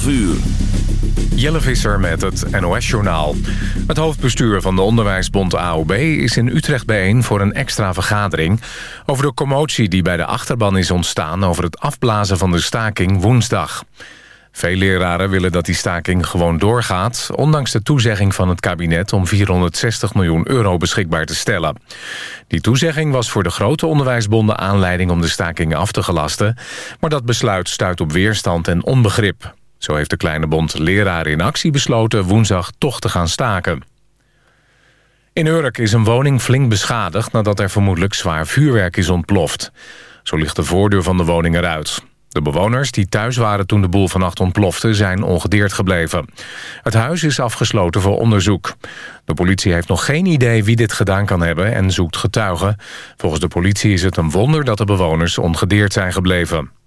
12 uur. Jelle Visser met het NOS-journaal. Het hoofdbestuur van de onderwijsbond AOB is in Utrecht bijeen voor een extra vergadering... over de commotie die bij de achterban is ontstaan over het afblazen van de staking woensdag. Veel leraren willen dat die staking gewoon doorgaat... ondanks de toezegging van het kabinet om 460 miljoen euro beschikbaar te stellen. Die toezegging was voor de grote onderwijsbonden aanleiding om de staking af te gelasten... maar dat besluit stuit op weerstand en onbegrip. Zo heeft de kleine bond Leraren in Actie besloten woensdag toch te gaan staken. In Urk is een woning flink beschadigd nadat er vermoedelijk zwaar vuurwerk is ontploft. Zo ligt de voordeur van de woning eruit. De bewoners die thuis waren toen de boel vannacht ontplofte zijn ongedeerd gebleven. Het huis is afgesloten voor onderzoek. De politie heeft nog geen idee wie dit gedaan kan hebben en zoekt getuigen. Volgens de politie is het een wonder dat de bewoners ongedeerd zijn gebleven.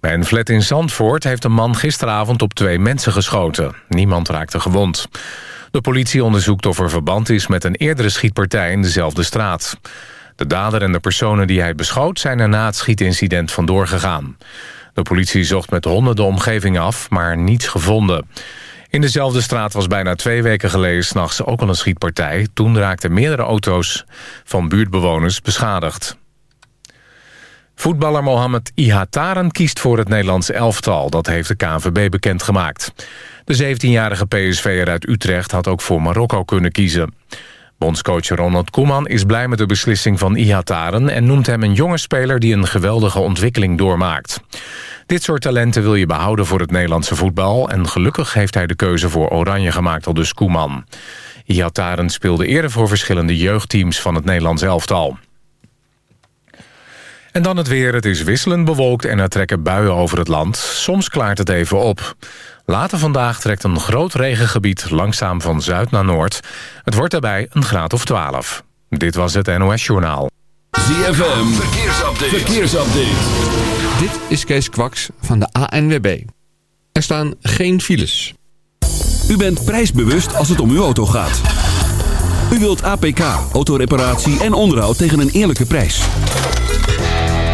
Bij een flat in Zandvoort heeft een man gisteravond op twee mensen geschoten. Niemand raakte gewond. De politie onderzoekt of er verband is met een eerdere schietpartij in dezelfde straat. De dader en de personen die hij beschoot zijn er na het schietincident vandoor gegaan. De politie zocht met honden de omgeving af, maar niets gevonden. In dezelfde straat was bijna twee weken geleden s'nachts ook al een schietpartij. Toen raakten meerdere auto's van buurtbewoners beschadigd. Voetballer Mohamed Ihataren kiest voor het Nederlandse elftal. Dat heeft de KNVB bekendgemaakt. De 17-jarige PSV'er uit Utrecht had ook voor Marokko kunnen kiezen. Bondscoach Ronald Koeman is blij met de beslissing van Ihataren... en noemt hem een jonge speler die een geweldige ontwikkeling doormaakt. Dit soort talenten wil je behouden voor het Nederlandse voetbal... en gelukkig heeft hij de keuze voor Oranje gemaakt, al dus Koeman. Ihataren speelde eerder voor verschillende jeugdteams van het Nederlands elftal. En dan het weer. Het is wisselend bewolkt en er trekken buien over het land. Soms klaart het even op. Later vandaag trekt een groot regengebied langzaam van zuid naar noord. Het wordt daarbij een graad of 12. Dit was het NOS Journaal. ZFM, verkeersupdate. verkeersupdate. Dit is Kees Kwaks van de ANWB. Er staan geen files. U bent prijsbewust als het om uw auto gaat. U wilt APK, autoreparatie en onderhoud tegen een eerlijke prijs.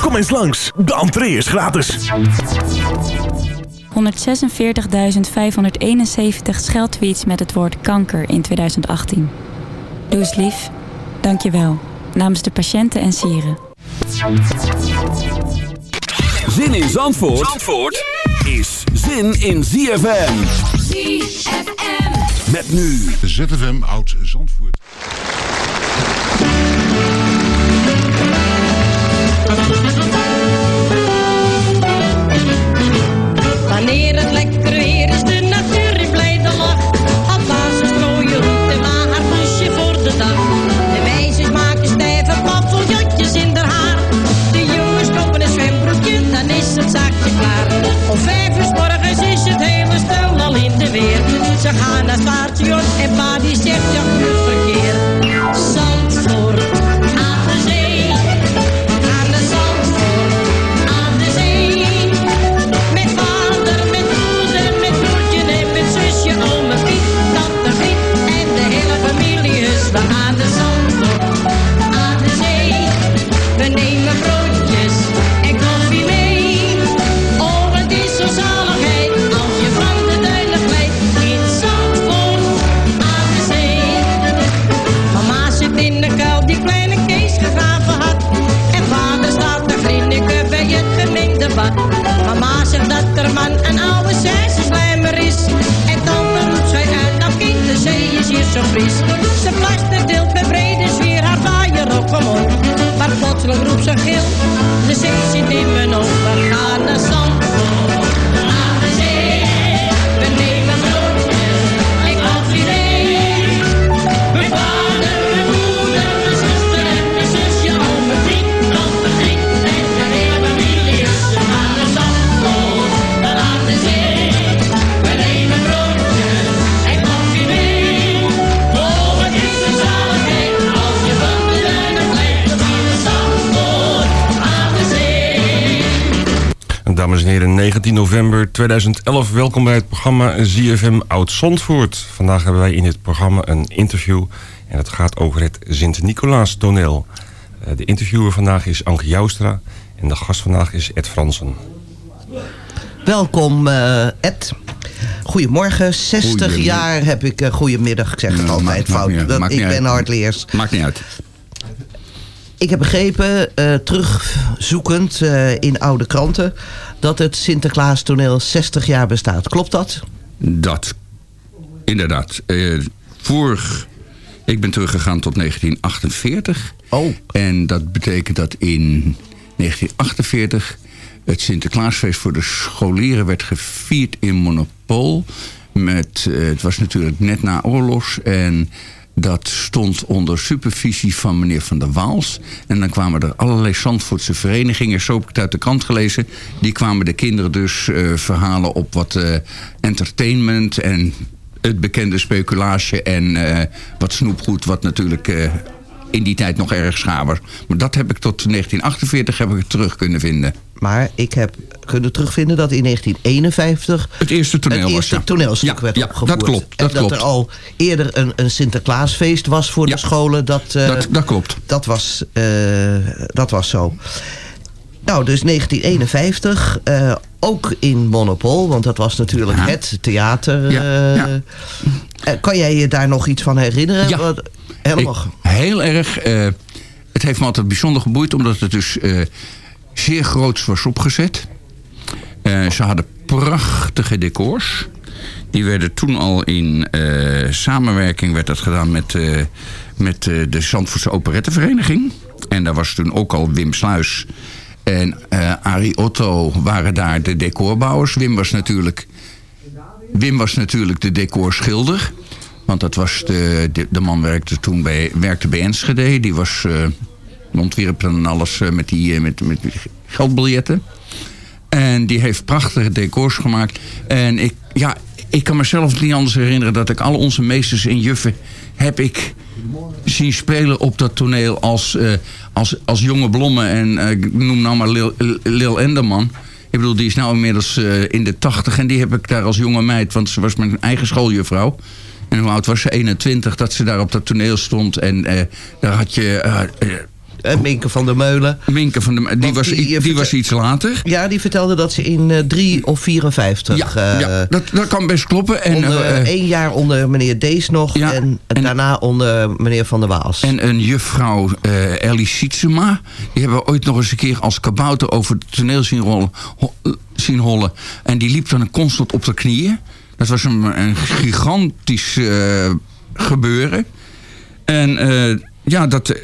Kom eens langs, de entree is gratis. 146.571 scheldtweets met het woord kanker in 2018. Doe eens lief. Dank je wel. Namens de patiënten en sieren. Zin in Zandvoort, Zandvoort is zin in ZFM. ZFM. Met nu ZFM Oud Zandvoort. Ze gaan naar en pa die zegt, zo fris. Ze deelt met brede zwier haar vaaier op omhoog. Maar plotseling roept ze gil, de zee zit in mijn ogen. Gaan naar Zandvoort, november 2011. Welkom bij het programma ZFM Oud-Zondvoort. Vandaag hebben wij in het programma een interview. En het gaat over het Sint-Nicolaas-toneel. Eh, de interviewer vandaag is Anke Joustra. En de gast vandaag is Ed Fransen. Welkom eh, Ed. Goedemorgen, 60 jaar heb ik... Uh, goedemiddag, ik zeg het altijd fout. Ik ben hardleers. Maakt niet uit. Ik heb begrepen, terugzoekend in oude kranten dat het Sinterklaas toneel 60 jaar bestaat. Klopt dat? Dat, inderdaad. Eh, vorig, ik ben teruggegaan tot 1948. Oh. En dat betekent dat in 1948 het Sinterklaasfeest voor de scholieren werd gevierd in Monopol. Met, eh, het was natuurlijk net na oorlogs en dat stond onder supervisie van meneer Van der Waals. En dan kwamen er allerlei Zandvoortse verenigingen, zo heb ik het uit de krant gelezen. Die kwamen de kinderen dus eh, verhalen op wat eh, entertainment en het bekende speculage en eh, wat snoepgoed, wat natuurlijk in die tijd nog erg was. Maar dat heb ik tot 1948 heb ik het terug kunnen vinden. Maar ik heb kunnen terugvinden dat in 1951... Het eerste toneel het was, eerste ja. toneelstuk Ja, werd ja, opgevoerd. dat klopt, en dat dat klopt. er al eerder een, een Sinterklaasfeest was voor de scholen. Dat, eh, Dat, dat klopt. Dat was, eh, dat was zo. Nou, dus 1951, eh, ook in Monopol, want dat was natuurlijk Ja. het theater. Ja, ja. kan jij je daar nog iets van herinneren? Ja. Ik- heel erg. eh, het heeft me altijd bijzonder geboeid, omdat het dus eh, zeer groots was opgezet. Eh, ze hadden prachtige decors. Die werden toen al in samenwerking werd dat gedaan met, met de Zandvoortse Operettevereniging. En daar was toen ook al Wim Sluis en Arie Otto waren daar de decorbouwers. Wim was natuurlijk Wim was natuurlijk de decorschilder. Want dat was de, de, man werkte toen bij, werkte bij Enschede. Die was eh ontwierp dan alles eh, met, die, eh, met, met geldbiljetten. En die heeft prachtige decors gemaakt. En ik, ja, ik kan mezelf niet anders herinneren dat ik alle onze meesters en juffen heb ik zien spelen op dat toneel als, als, als jonge blommen. En ik noem nou maar Lil, Lil Enderman. Ik bedoel, die is nou inmiddels in de tachtig. En die heb ik daar als jonge meid, want ze was mijn eigen schooljuffrouw. En hoe oud was ze? 21, dat ze daar op dat toneel stond. En eh, daar had je... eh, eh, Minke van der Meulen. Minke van der Meulen, die, was, die- was iets later. Ja, die vertelde dat ze in eh 3 of 54... Ja, ja dat, dat kan best kloppen. En, onder, één jaar onder meneer Dees nog Ja, en, en- daarna onder meneer Van der Waals. En een juffrouw Ellie Sietsema. Die hebben we ooit nog eens een keer als kabouter over het toneel zien, rollen, ho- zien hollen. En die liep dan constant op de knieën. Dat was een, een gigantisch eh, gebeuren. En eh, ja, dat,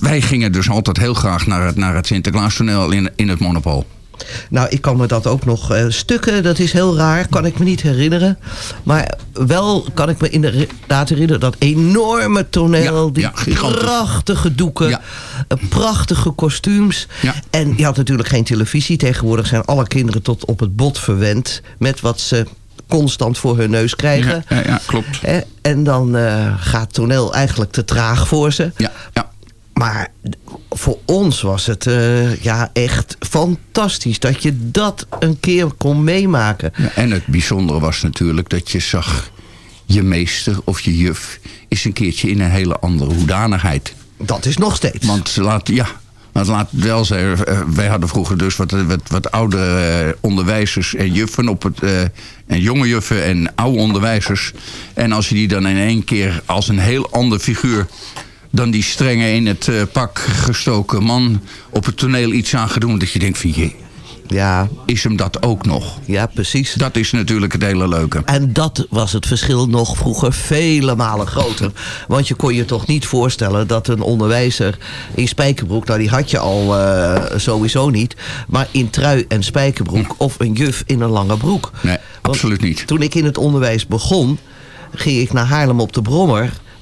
wij gingen dus altijd heel graag naar het, naar het Sinterklaastoneel in, in het Monopol. Nou, ik kan me dat ook nog eh, stukken, dat is heel raar, kan ik me niet herinneren. Maar wel kan ik me inderdaad herinneren dat enorme toneel, Ja, die ja, prachtige doeken, Ja. prachtige kostuums. En je had natuurlijk geen televisie. Tegenwoordig zijn alle kinderen tot op het bot verwend met wat ze constant voor hun neus krijgen. Ja, ja, klopt. En dan eh, gaat toneel eigenlijk te traag voor ze. Ja, ja. Maar voor ons was het eh, ja, echt fantastisch dat je dat een keer kon meemaken. Ja, en het bijzondere was natuurlijk dat je zag... je meester of je juf is een keertje in een hele andere hoedanigheid. Dat is nog steeds. Want laat, ja, want laat wel zeggen, eh, wij hadden vroeger dus wat, wat, wat oude eh, onderwijzers en juffen op het. eh, en jonge juffen en oude onderwijzers. En als je die dan in één keer als een heel ander figuur dan die strenge in het pak gestoken man op het toneel iets aan gaat doen. Dat je denkt van je, Ja. is hem dat ook nog. Ja, precies. Dat is natuurlijk het hele leuke. En dat was het verschil nog vroeger vele malen groter. Want je kon je toch niet voorstellen dat een onderwijzer in spijkerbroek... nou die had je al eh, sowieso niet... maar in trui en spijkerbroek of een juf in een lange broek. Nee, absoluut niet. Toen ik in het onderwijs begon, ging ik naar Haarlem op de Brommer...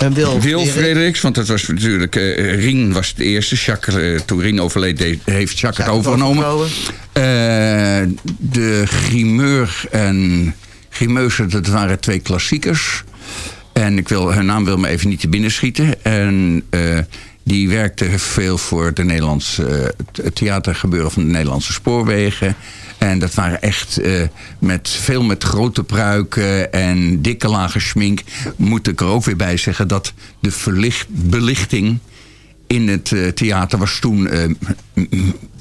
En Wil, Wil Frederiks, want dat was natuurlijk... eh Rien was de eerste. Jacques, eh, toen Rien overleed, de- heeft Jacques het overgenomen. Eh, de Grimeur en Grimeuse, dat waren twee klassiekers. En ik wil, hun naam wil me even niet te binnen schieten. En die werkte veel voor de Nederlandse, het theatergebeuren van de Nederlandse spoorwegen. En dat waren echt eh, met, veel met grote pruiken en dikke lage schmink. Moet ik er ook weer bij zeggen dat de verlicht, belichting in het eh, theater was toen eh,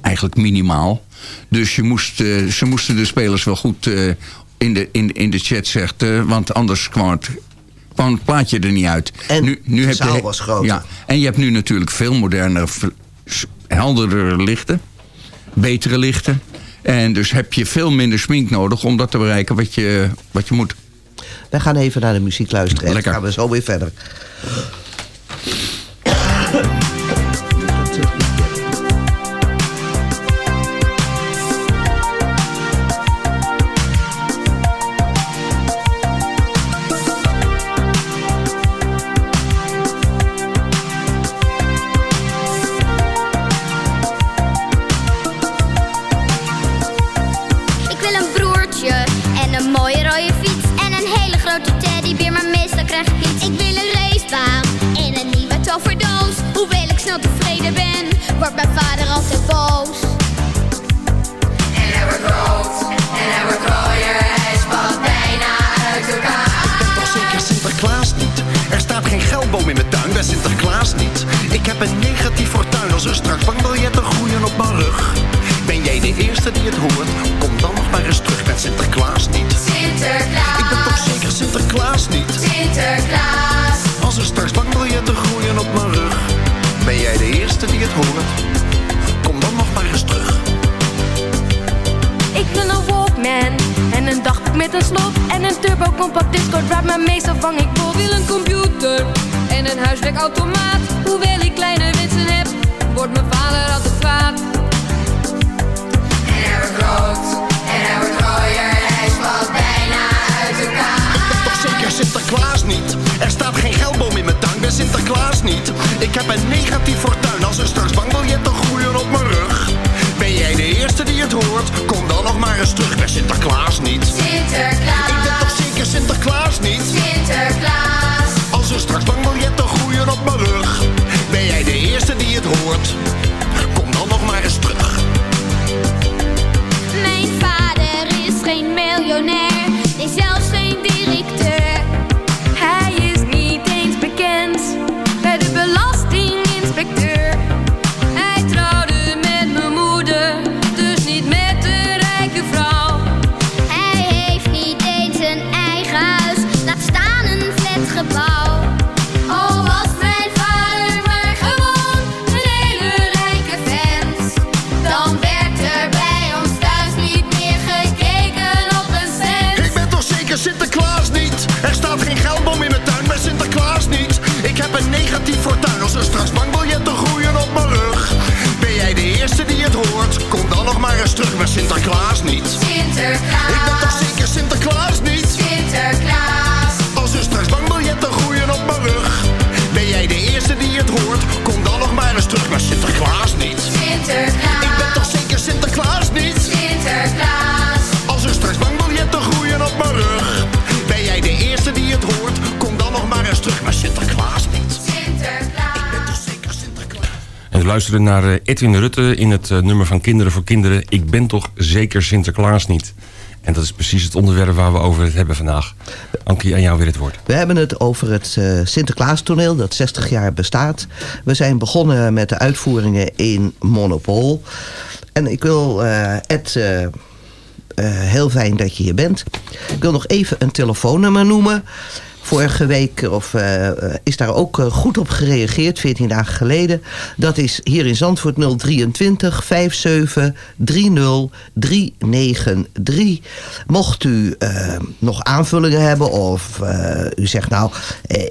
eigenlijk minimaal. Dus je moest, ze moesten de spelers wel goed in, de, in, in de chat zeggen. want anders kwam het, kwam het plaatje er niet uit. En nu, nu heb je, was groter. Ja, en je hebt nu natuurlijk veel modernere, helderdere lichten. Betere lichten. En dus heb je veel minder smink nodig om dat te bereiken wat je, wat je moet. Wij gaan even naar de muziek luisteren. En dan gaan we zo weer verder. Turbo compact discord waar maar meestal vang ik bot. wil een computer en een huiswerkautomaat. Hoewel ik kleine wensen heb, wordt mijn vader altijd kwaad. En hij wordt rood en hij wordt rooier, hij spat bijna uit elkaar. Ik ben toch zeker Sinterklaas niet? Er staat geen geldboom in mijn tuin bij Sinterklaas niet. Ik heb een negatief fortuin als er straks bankbiljetten groeien op mijn rug. Ben jij de eerste die het hoort? Kom dan nog maar eens terug bij Sinterklaas niet. Sinterklaas. Sinterklaas niet? Sinterklaas. Als er straks bankbiljetten groeien op mijn rug. Ben jij de eerste die het hoort? Kom dan nog maar eens terug. Mijn vader is geen miljonair, luisterde naar eh, Edwin Rutte in het eh, nummer van Kinderen voor Kinderen. Ik ben toch zeker Sinterklaas niet. En dat is precies het onderwerp waar we over het hebben vandaag. Ankie, aan jou weer het woord. We hebben het over het uh, Sinterklaastoneel dat 60 jaar bestaat. We zijn begonnen met de uitvoeringen in Monopol. En ik wil uh, Ed... Heel fijn dat je hier bent. Ik wil nog even een telefoonnummer noemen. Vorige week of, uh, is daar ook goed op gereageerd, 14 dagen geleden. Dat is hier in Zandvoort 023 57 30 393. Mocht u nog aanvullingen hebben of u zegt nou,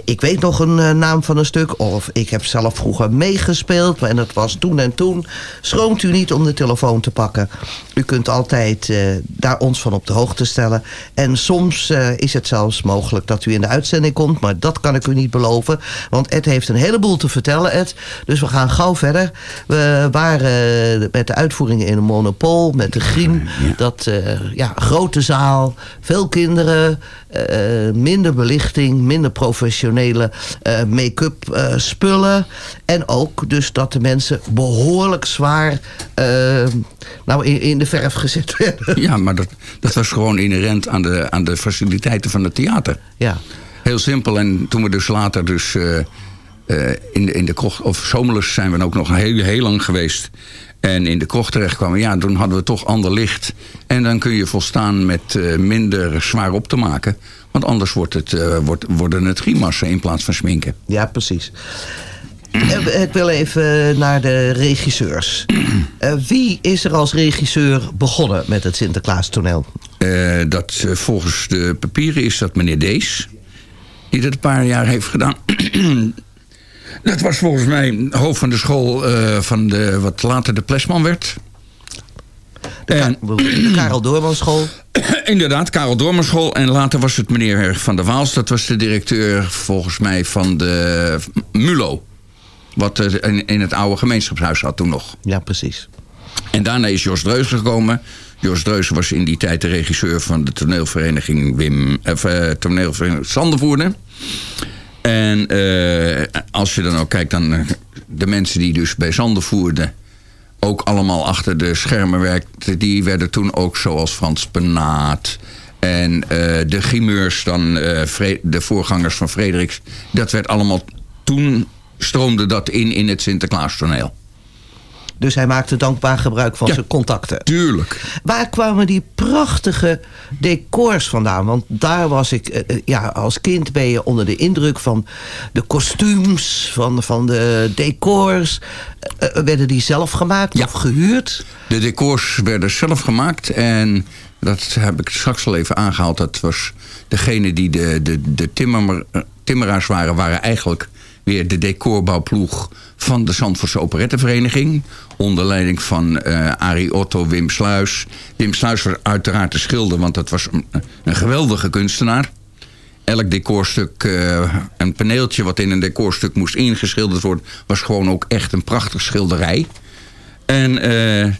ik weet nog een naam van een stuk... of ik heb zelf vroeger meegespeeld en het was toen en toen... schroomt u niet om de telefoon te pakken. U kunt altijd daar ons van op de hoogte stellen. En soms is het zelfs mogelijk dat u in de uitzending komt. Maar dat kan ik u niet beloven. Want Ed heeft een heleboel te vertellen, Ed. Dus we gaan gauw verder. We waren met de uitvoeringen in een monopol. Met de griem. Dat, uh, ja, grote zaal. Veel kinderen. Uh, minder belichting. Minder professionele uh, make-up spullen. En ook dus dat de mensen behoorlijk zwaar nou, in, in, de verf gezet werden. Ja, maar dat, dat was gewoon inherent aan de, aan de faciliteiten van het theater. Ja. Heel simpel. En toen we dus later dus in, de, in de of zomerlus zijn we ook nog heel, heel lang geweest. En in de krocht terechtkwamen, ja, toen hadden we toch ander licht. En dan kun je volstaan met uh, minder zwaar op te maken. Want anders wordt het, wordt, worden het grimassen in plaats van sminken. Ja, precies. Ik wil even naar de regisseurs. Uh, wie is er als regisseur begonnen met het Sinterklaas toneel? Dat, volgens de papieren is dat meneer Dees. Die dat een paar jaar heeft gedaan. dat was volgens mij hoofd van de school van de, wat later de Plesman werd. De, en, de Karel Doormanschool. Inderdaad, Karel Doormanschool. En later was het meneer Van der Waals. Dat was de directeur volgens mij van de MULO. Wat in, in het oude gemeenschapshuis had toen nog. Ja, precies. En daarna is Jos Dreus gekomen. Jos Dreus was in die tijd de regisseur van de toneelvereniging Wim, uh, toneelvereniging Sandervoerder. En uh, als je dan ook kijkt dan uh, de mensen die dus bij Zandervoerden ook allemaal achter de schermen werkten, die werden toen ook zoals Frans Penaat en de grimeurs dan, de voorgangers van Frederiks, dat werd allemaal toen stroomde dat in in het Sinterklaastoneel. Dus hij maakte dankbaar gebruik van ja, zijn contacten. Tuurlijk. Waar kwamen die prachtige decors vandaan? Want daar was ik, uh, ja, als kind ben je onder de indruk van de kostuums, van, van de decors. Uh, werden die zelf gemaakt ja. of gehuurd? De decors werden zelf gemaakt en dat heb ik straks al even aangehaald. Dat was degene die de, de, de timmer, timmeraars waren, waren eigenlijk weer de decorbouwploeg van de Zandvoortse Operettevereniging. Onder leiding van uh, Arie Otto, Wim Sluis. Wim Sluis was uiteraard de schilder, want dat was een, een geweldige kunstenaar. Elk decorstuk, uh, een paneeltje wat in een decorstuk moest ingeschilderd worden... was gewoon ook echt een prachtig schilderij. En uh,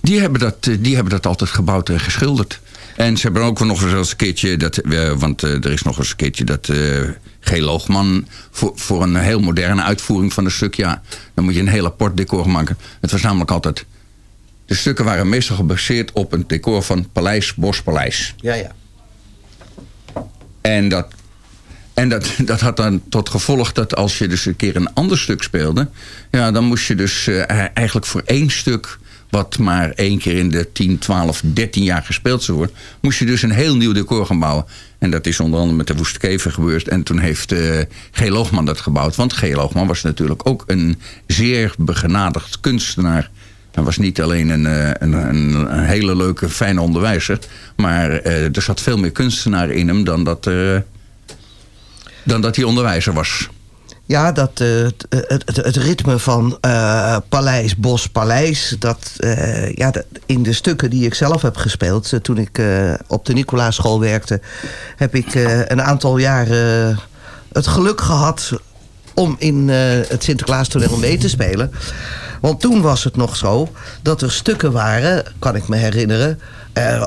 die, hebben dat, die hebben dat altijd gebouwd en geschilderd. En ze hebben ook nog eens een keertje... Dat, want er is nog eens een keertje dat... G. Loogman voor, voor een heel moderne uitvoering van een stuk. Ja, dan moet je een heel apart decor maken. Het was namelijk altijd... De stukken waren meestal gebaseerd op een decor van Paleis Bospaleis. Ja, ja. En dat, en dat, dat had dan tot gevolg dat als je dus een keer een ander stuk speelde... Ja, dan moest je dus uh, eigenlijk voor één stuk wat maar één keer in de 10, 12, 13 jaar gespeeld zou worden... moest je dus een heel nieuw decor gaan bouwen. En dat is onder andere met de Woeste Kever gebeurd. En toen heeft uh, G. Loogman dat gebouwd. Want G. Loogman was natuurlijk ook een zeer begenadigd kunstenaar. Hij was niet alleen een, een, een, een hele leuke, fijne onderwijzer... maar uh, er zat veel meer kunstenaar in hem dan dat, dan dat hij onderwijzer was. Ja, dat, uh, het, het, ritme van uh, Paleis, Bos, Paleis... Dat, uh, ja, dat, in de stukken die ik zelf heb gespeeld... toen ik op de Nicolaaschool werkte... heb ik een aantal jaren het geluk gehad... om in het Sinterklaastoneel mee te spelen. Want toen was het nog zo dat er stukken waren... kan ik me herinneren...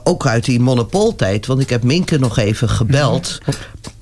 ook uit die monopoltijd. Want ik heb Minke nog even gebeld...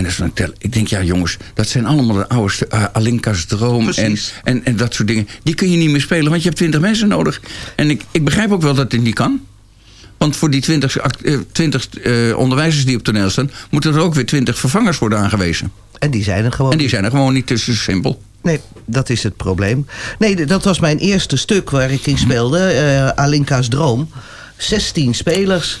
En dat is dan tel- ik denk, ja jongens, dat zijn allemaal de oude eh, Alinka's Droom en, en, en dat soort dingen. Die kun je niet meer spelen, want je hebt twintig mensen nodig. En ik, ik begrijp ook wel dat dit niet kan. Want voor die twintig eh, 20 eh, onderwijzers die op toneel staan... moeten er ook weer twintig vervangers worden aangewezen. En die zijn er gewoon En die zijn er gewoon niet, is simpel. Nee, dat is het probleem. Nee, dat was mijn eerste stuk waar ik in speelde. eh, Alinka's Droom. 16 spelers.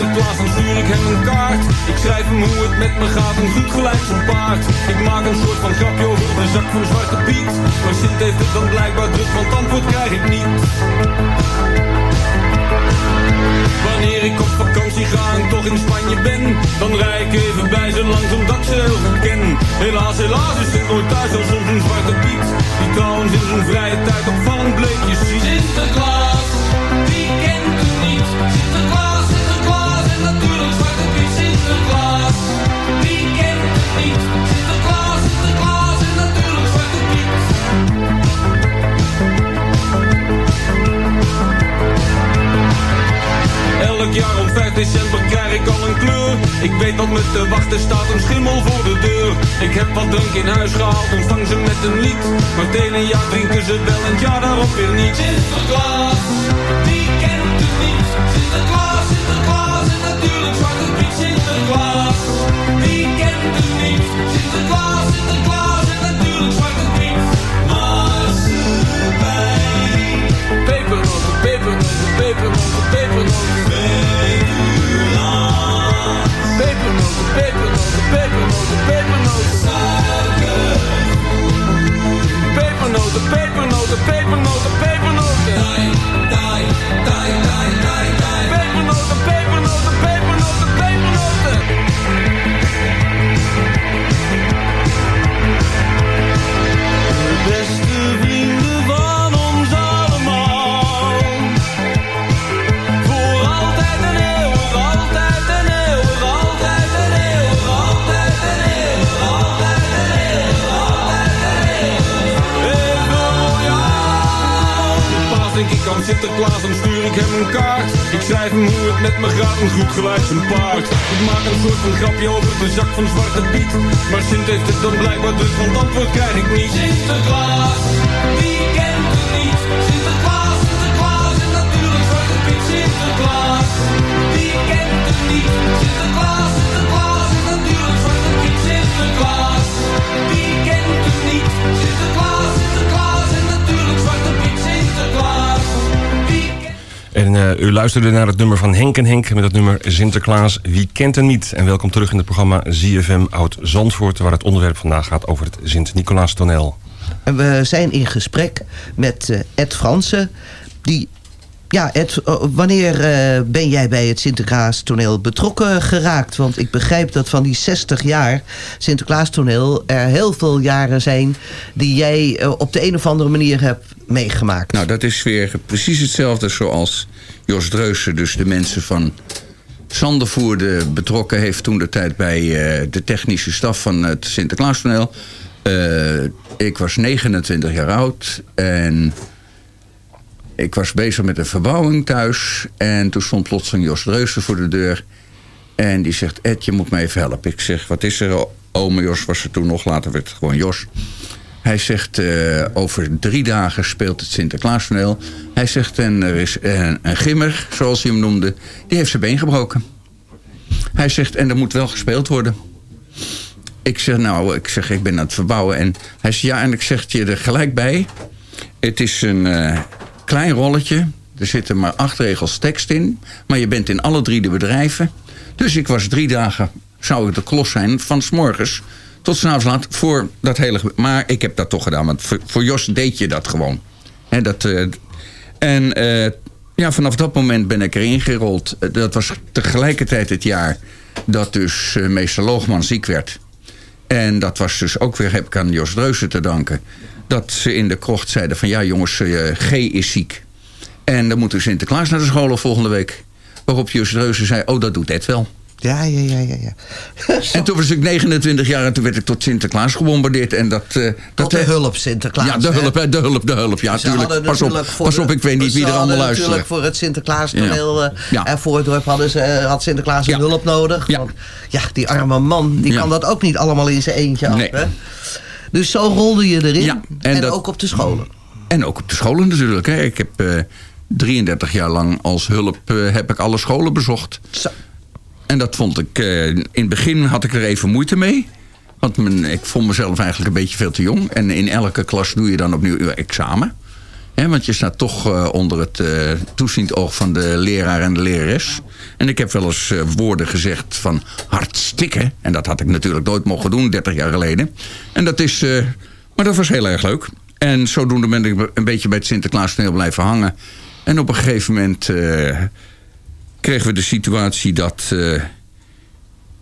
Sinterklaas, dan stuur ik hem een kaart. Ik schrijf hem hoe het met me gaat, een goed gelijk zo'n paard. Ik maak een soort van grapje over de zak van Zwarte Piet. Maar Sint heeft het dan blijkbaar druk, want antwoord krijg ik niet. Wanneer ik op vakantie ga en toch in Spanje ben Dan rij ik even bij ze langs omdat ze heel goed ken Helaas, helaas is het nooit thuis als soms een zwarte piet Die trouwens in zijn vrije tijd opvallend bleekjes ziet Sinterklaas, Elk jaar om 5 december krijg ik al een kleur. Ik weet wat me te wachten staat, een schimmel voor de deur. Ik heb wat drank in huis gehaald, ontvang ze met een lied. Maar het ene jaar drinken ze wel en het jaar daarop weer niet. Sinterklaas, luisterde naar het nummer van Henk en Henk met het nummer Sinterklaas. Wie kent hem niet? En welkom terug in het programma ZFM Oud Zandvoort... waar het onderwerp vandaag gaat over het Sint-Nicolaas toneel. En we zijn in gesprek met eh, Ed Fransen. Die, ja, Ed, eh, wanneer eh, ben jij bij het Sinterklaas toneel betrokken geraakt? Want ik begrijp dat van die 60 jaar Sinterklaas toneel er heel veel jaren zijn die jij op de een of andere manier hebt meegemaakt. Nou, dat is weer precies hetzelfde zoals Jos Dreusen, dus de mensen van Zandervoerde betrokken heeft toen de tijd bij eh, de technische staf van het Sinterklaastoneel. Eh ik was 29 jaar oud en ik was bezig met een verbouwing thuis. En toen stond plotseling Jos Dreusen voor de deur. En die zegt, Ed, je moet me even helpen. Ik zeg, wat is er? Ome Jos was er toen nog, later werd het gewoon Jos. Hij zegt, eh, over drie dagen speelt het Sinterklaastoneel. Hij zegt, en er is een, gimmer, zoals hij hem noemde, die heeft zijn been gebroken. Hij zegt, en er moet wel gespeeld worden. Ik zeg, nou, ik zeg, ik ben aan het verbouwen. En hij zegt, ja, en ik zeg je er gelijk bij. Het is een eh, klein rolletje. Er zitten maar acht regels tekst in. Maar je bent in alle drie de bedrijven. Dus ik was drie dagen, zou ik de klos zijn, van s morgens tot s'avonds laat voor dat hele... Maar ik heb dat toch gedaan, want voor, Jos deed je dat gewoon. Hè, dat, eh, en eh, ja, vanaf dat moment ben ik erin gerold. Eh, Dat was tegelijkertijd het jaar dat dus eh, meester Loogman ziek werd. En dat was dus ook weer, heb ik aan Jos Dreuzen te danken... dat ze in de krocht zeiden van... ja jongens, eh, G is ziek. En dan moet dus Sinterklaas naar de scholen volgende week. Waarop Jos Dreuzen zei, oh dat doet Ed wel. Ja, ja, ja, ja. ja. En toen was ik 29 jaar en toen werd ik tot Sinterklaas gebombardeerd. En dat, eh, dat de hulp Sinterklaas, Ja, de hulp, hè, de hulp, de hulp. Ja, Ze hadden tuurlijk. Pas op, natuurlijk pas op, ik weet niet wie er allemaal luisteren. Natuurlijk voor het Sinterklaas toneel Ja. eh, Ja. en voor het dorp hadden ze, eh, had Sinterklaas een hulp nodig. Ja. Want ja, die arme man, die kan dat ook niet allemaal in zijn eentje af. Nee. Hè? Dus zo rolde je erin. En en dat- ook op de scholen. En ook op de scholen natuurlijk. Hè. Ik heb eh, 33 jaar lang als hulp eh, heb ik alle scholen bezocht. En dat vond ik... eh, in het begin had ik er even moeite mee. Want mijn, ik vond mezelf eigenlijk een beetje veel te jong. En in elke klas doe je dan opnieuw je examen. Hè, want je staat toch eh, onder het eh, toeziend oog van de leraar en de lerares. En ik heb wel eens woorden gezegd van hartstikke. En dat had ik natuurlijk nooit mogen doen, 30 jaar geleden. En dat is... maar dat was heel erg leuk. En zodoende ben ik een beetje bij het Sinterklaas blijven hangen. En op een gegeven moment kregen we de situatie dat eh,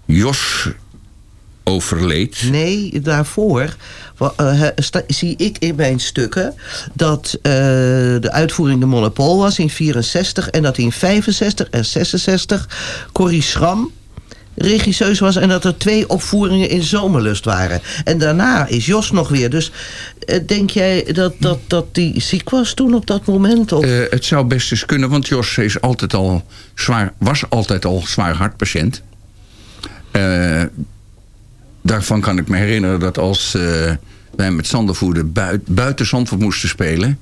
Jos overleed. Nee, daarvoor eh, zie ik in mijn stukken dat eh, de uitvoering de Monopol was in 64 en dat in 65 en 66 Corrie Schram regisseus was en dat er twee opvoeringen in Zomerlust waren. En daarna is Jos nog weer. Dus eh, denk jij dat, dat, dat die ziek was toen op dat moment? Of? Eh, het zou best eens kunnen, want Jos is altijd al zwaar, was altijd al zwaar hartpatiënt. Eh, daarvan kan ik me herinneren dat als wij met Zandervoerder bui- buiten Zandvoort moesten spelen...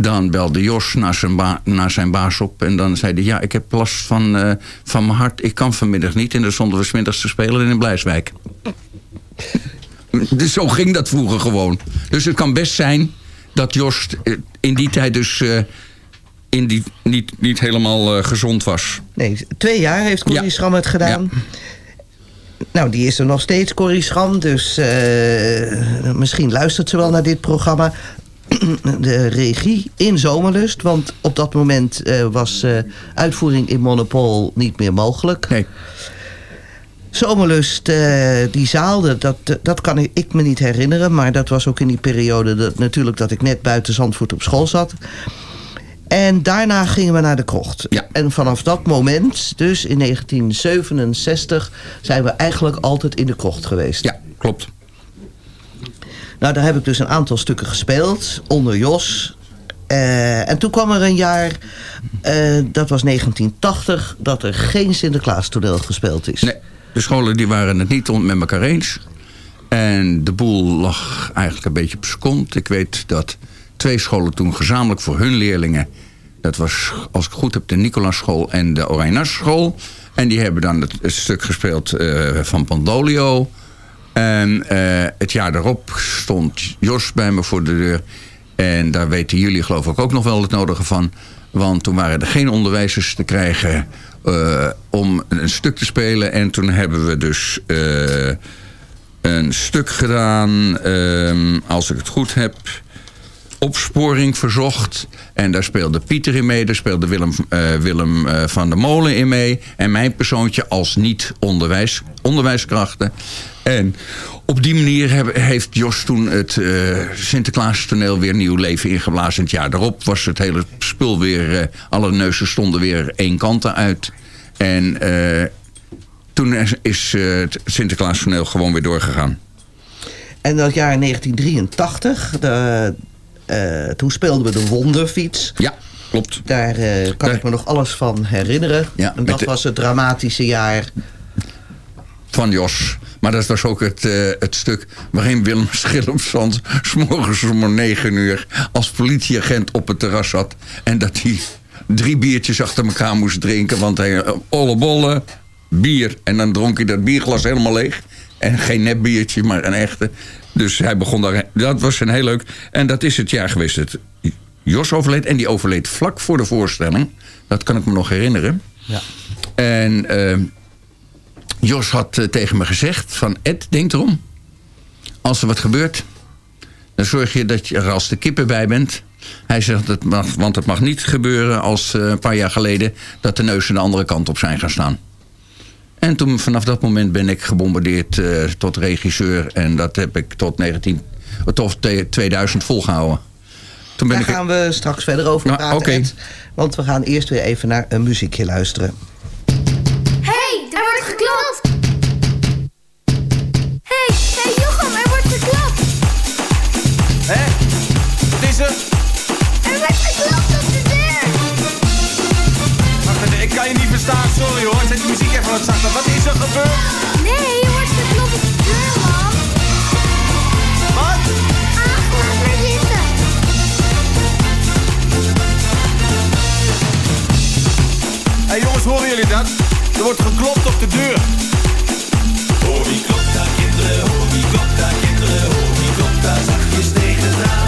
dan belde Jos naar zijn, ba- naar zijn baas op en dan zei hij... ja, ik heb last van, eh, van mijn hart, ik kan vanmiddag niet. En dan stonden we 's middags te spelen in Blijswijk. Dus zo ging dat vroeger gewoon. Dus het kan best zijn dat Jos eh, in die tijd dus eh, in die, niet, niet helemaal gezond was. Nee, twee jaar heeft Corrie Schram het gedaan. Nou, die is er nog steeds, Corrie Schram. Dus misschien luistert ze wel naar dit programma. De regie in Zomerlust. Want op dat moment eh, was eh, uitvoering in Monopol niet meer mogelijk. Nee. Zomerlust, eh, die zaal, dat- dat, kan ik, me niet herinneren. Maar dat was ook in die periode dat, natuurlijk dat ik net buiten Zandvoort op school zat. En daarna gingen we naar de krocht. En vanaf dat moment, dus in 1967, zijn we eigenlijk altijd in de krocht geweest. Ja, klopt. Nou, daar heb ik dus een aantal stukken gespeeld, onder Jos. Eh, en toen kwam er een jaar, eh, dat was 1980, dat er geen Sinterklaas toneel gespeeld is. Nee, de scholen die waren het niet met elkaar eens. En de boel lag eigenlijk een beetje op kont. Ik weet dat twee scholen toen gezamenlijk voor hun leerlingen... dat was, als ik goed heb, de Nicolasschool en de Orijnasschool... en die hebben dan het, het stuk gespeeld eh, van Pandolio... En eh, het jaar daarop stond Jos bij me voor de deur. En daar weten jullie geloof ik ook nog wel het nodige van. Want toen waren er geen onderwijzers te krijgen eh, om een stuk te spelen. En toen hebben we dus eh, een stuk gedaan, ehm, als ik het goed heb... Opsporing verzocht. En daar speelde Pieter in mee. Daar speelde Willem, eh, Willem eh, van der Molen in mee. En mijn persoontje als niet-onderwijs, onderwijskrachten. En op die manier heeft Jos toen het eh Sinterklaas toneel weer nieuw leven ingeblazen. Het jaar daarop was het hele spul weer... alle neuzen stonden weer één kant uit. En toen is, het Sinterklaas toneel gewoon weer doorgegaan. En dat jaar 1983, de, eh, toen speelden we de Wonderfiets. Ja, klopt. Daar eh, kan ik me nog alles van herinneren. Ja, en dat de- was het dramatische jaar. van Jos. Maar dat was ook het, eh, het stuk waarin Willem Schillemsand... s'morgens om negen uur als politieagent op het terras zat... en dat hij drie biertjes achter elkaar moest drinken... want hij, olle bolle, bier. En dan dronk hij dat bierglas helemaal leeg. En geen nepbiertje, maar een echte. Dus hij begon daar... Dat was een heel leuk... En dat is het jaar geweest. Het, Jos overleed. En die overleed vlak voor de voorstelling. Dat kan ik me nog herinneren. Ja. En eh, Jos had eh, tegen me gezegd van... Ed, denk erom. Als er wat gebeurt... dan zorg je dat je er als de kippen bij bent. Hij zegt, dat mag, want het mag niet gebeuren als eh, een paar jaar geleden... dat de neuzen de andere kant op zijn gaan staan. En toen, vanaf dat moment ben ik gebombardeerd eh, tot regisseur. En dat heb ik tot, 19, tot 2000 volgehouden. Toen ben Daar ik, gaan we straks verder over Nou, praten. Ed. Want we gaan eerst weer even naar een muziekje luisteren. hey, er wordt geklopt! hey, hey Jochem, er wordt geklopt! Hé? Wat is er? Er wordt geklopt je sorry hoor. Zet die muziek even wat zachter. Wat is er gebeurd? Nee, er wordt geklopt op de deur, man! Wat? Kom eens maar zitten! Hé hey, jongens, horen jullie dat? Er wordt geklopt op de deur. Hoor wie klopt daar kinderen, hoor wie klopt daar kinderen, hoor wie klopt daar zachtjes tegen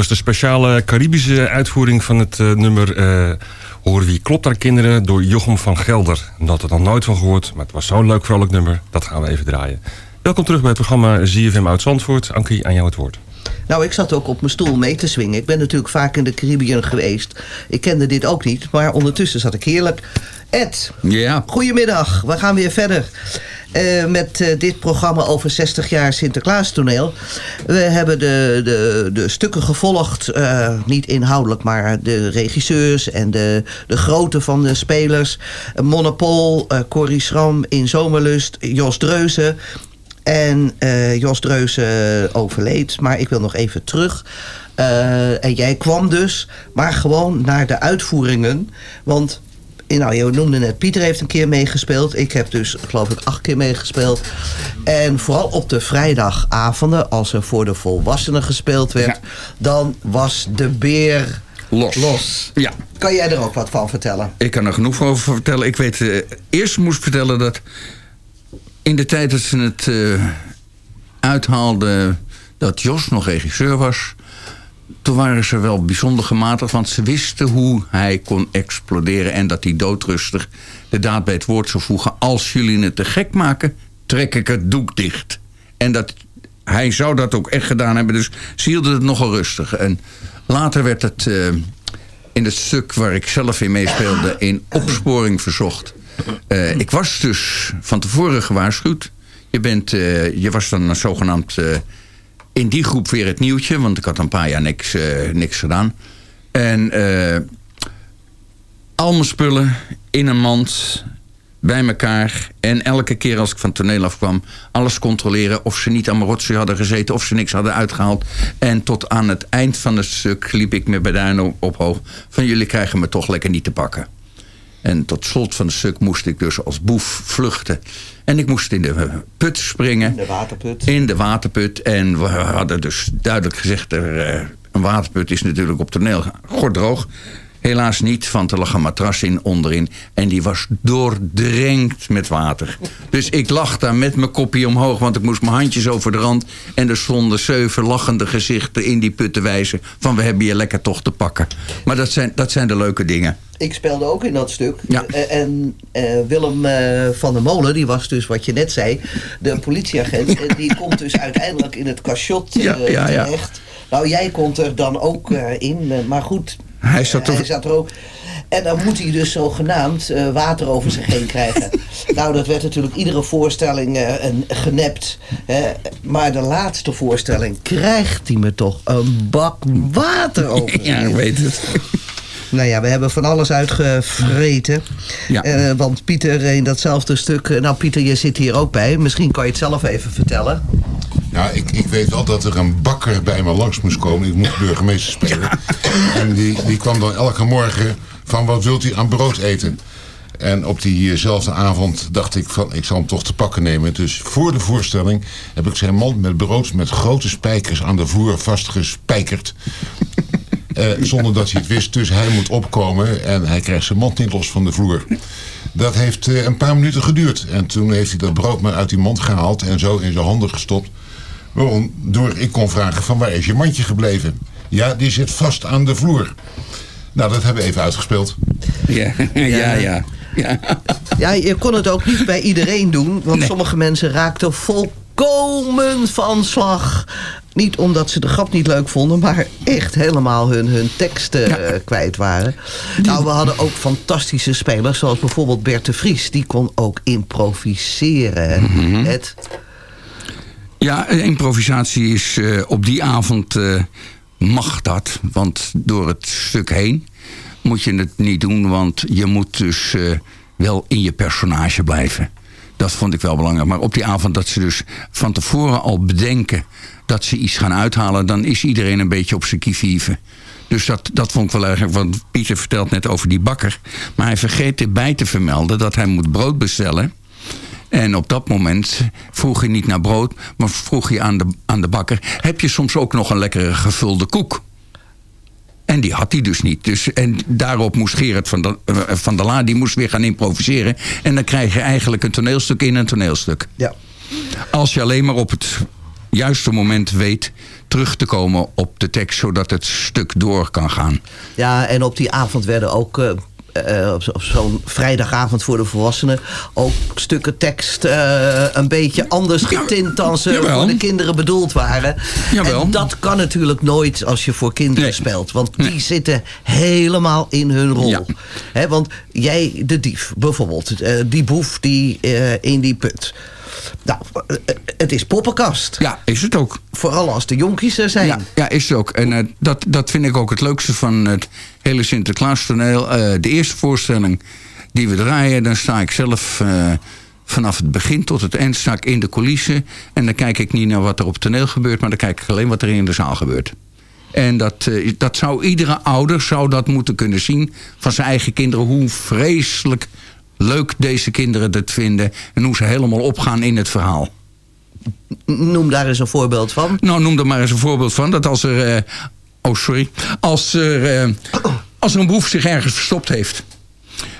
Was de speciale Caribische uitvoering van het eh, nummer eh Hoor wie klopt daar kinderen door Jochem van Gelder. Dat er nog nooit van gehoord, maar het was zo'n leuk vrolijk nummer. Dat gaan we even draaien. Welkom terug bij het programma ZFM Oud Zandvoort. Ankie, aan jou het woord. Nou, ik zat ook op mijn stoel mee te swingen. Ik ben natuurlijk vaak in de Caribbean geweest. Ik kende dit ook niet, maar ondertussen zat ik heerlijk. Ed, ja. goedemiddag. We gaan weer verder. Eh, met eh, dit programma over 60 jaar Sinterklaas toneel. We hebben de, de, de stukken gevolgd, eh, niet inhoudelijk, maar de regisseurs en de, de grootte van de spelers. Monopol, Corrie Schram in Zomerlust, Jos Dreuzen. En Jos Dreuzen overleed, maar ik wil nog even terug. En jij kwam dus, maar gewoon naar de uitvoeringen. Want nou, je noemde net, Pieter heeft een keer meegespeeld. Ik heb dus, geloof ik, acht keer meegespeeld. En vooral op de vrijdagavonden, als er voor de volwassenen gespeeld werd... dan was de beer los. los. Ja. Kan jij er ook wat van vertellen? Ik kan er genoeg over vertellen. Ik weet, eh, eerst moest vertellen dat in de tijd dat ze het eh, uithaalden dat Jos nog regisseur was, toen waren ze wel bijzonder gematigd, want ze wisten hoe hij kon exploderen en dat hij doodrustig de daad bij het woord zou voegen. Als jullie het te gek maken, trek ik het doek dicht. En dat, hij zou dat ook echt gedaan hebben, dus ze hielden het nogal rustig. En later werd het eh, in het stuk waar ik zelf in meespeelde in opsporing verzocht. Eh, ik was dus van tevoren gewaarschuwd. Je, bent, eh, je was dan zogenaamd eh, in die groep weer het nieuwtje, want ik had een paar jaar niks, eh, niks gedaan. En eh, al mijn spullen in een mand, bij elkaar. En elke keer als ik van toneel afkwam, alles controleren of ze niet aan mijn rotzooi hadden gezeten, of ze niks hadden uitgehaald. En tot aan het eind van het stuk liep ik met beduinen op, op hoog van jullie krijgen me toch lekker niet te pakken. En tot slot van het stuk moest ik dus als boef vluchten. En ik moest in de eh, put springen. De waterput. In de waterput. En we hadden dus duidelijk gezegd... Er, eh, een waterput is natuurlijk op toneel gordroog. Helaas niet, want er lag een matras in onderin. En die was doordrenkt met water. Dus ik lag daar met mijn kopje omhoog... want ik moest mijn handjes over de rand... en er stonden zeven lachende gezichten in die put te wijzen... van we hebben je lekker toch te pakken. Maar dat zijn, dat zijn de leuke dingen. Ik speelde ook in dat stuk. Ja. Eh, en eh, Willem eh, van der Molen, die was dus wat je net zei, de politieagent. en die komt dus uiteindelijk in het cachot eh, Ja, terecht. Nou, jij komt er dan ook in, maar goed. Hij zat er- hij zat er ook. En dan moet hij dus zogenaamd eh, water over zich heen krijgen. nou, dat werd natuurlijk iedere voorstelling eh, een, genept. Hè. Maar de laatste voorstelling krijgt hij me toch een bak water over Ja, ik weet het. Nou ja, we hebben van alles uitgevreten. Ja. Eh, want Pieter in datzelfde stuk... eh, Nou Pieter, je zit hier ook bij. Misschien kan je het zelf even vertellen. Ja, ik, ik weet wel dat er een bakker bij me langs moest komen. Ik moest burgemeester spelen. En die, die kwam dan elke morgen van wat wilt u aan brood eten? En op diezelfde avond dacht ik van ik zal hem toch te pakken nemen. Dus voor de voorstelling heb ik zijn mand met brood met grote spijkers aan de vloer vastgespijkerd. Eh, zonder dat hij het wist. Dus hij moet opkomen en hij krijgt zijn mand niet los van de vloer. Dat heeft eh, een paar minuten geduurd. En toen heeft hij dat brood maar uit die mond gehaald en zo in zijn handen gestopt. Waardoor ik kon vragen van waar is je mandje gebleven? Ja, die zit vast aan de vloer. Nou, dat hebben we even uitgespeeld. Ja, ja, ja. ja. Ja, je kon het ook niet bij iedereen doen. Want sommige mensen raakten volkomen van slag. Niet omdat ze de grap niet leuk vonden, maar echt helemaal hun, hun teksten eh, kwijt waren. Nou, we hadden ook fantastische spelers, zoals bijvoorbeeld Bert de Vries. Die kon ook improviseren. Mhm. Het, Ja, improvisatie is eh, op die avond eh, mag dat. Want door het stuk heen moet je het niet doen. Want je moet dus wel in je personage blijven. Dat vond ik wel belangrijk. Maar op die avond dat ze dus van tevoren al bedenken dat ze iets gaan uithalen... dan is iedereen een beetje op zijn kievieve. Dus dat, dat vond ik wel erg. Want Pieter vertelt net over die bakker. Maar hij vergeet erbij te vermelden dat hij moet brood bestellen... En op dat moment vroeg je niet naar brood, maar vroeg je aan de, aan de bakker... heb je soms ook nog een lekkere gevulde koek? En die had hij dus niet. Dus, en daarop moest Gerard van, de, eh, van der Laar, die moest weer gaan improviseren. En dan krijg je eigenlijk een toneelstuk in een toneelstuk. Ja. Als je alleen maar op het juiste moment weet terug te komen op de tekst... zodat het stuk door kan gaan. Ja, en op die avond werden ook... eh, eh, op zo- op zo'n vrijdagavond voor de volwassenen ook stukken tekst eh, een beetje anders getint dan ze voor de kinderen bedoeld waren. Jawel. En dat kan natuurlijk nooit als je voor kinderen speelt, want die zitten helemaal in hun rol. Hè, want jij, de dief bijvoorbeeld, die boef die in die put. Nou, eh, het is poppenkast. Ja, is het ook. Vooral als de jonkies er zijn. Ja, ja is het ook. En eh, dat, dat vind ik ook het leukste van het hele Sinterklaas toneel. Eh, de eerste voorstelling die we draaien, dan sta ik zelf vanaf het begin tot het eind sta ik in de coulissen. En dan kijk ik niet naar wat er op het toneel gebeurt, maar dan kijk ik alleen wat er in de zaal gebeurt. En dat, dat zou iedere ouder zou dat moeten kunnen zien van zijn eigen kinderen. Hoe vreselijk leuk deze kinderen het vinden. En hoe ze helemaal opgaan in het verhaal. Noem daar eens een voorbeeld van. Nou, noem er maar eens een voorbeeld van. Dat als er... eh, oh, sorry. Als er, eh, als er een boef zich ergens verstopt heeft...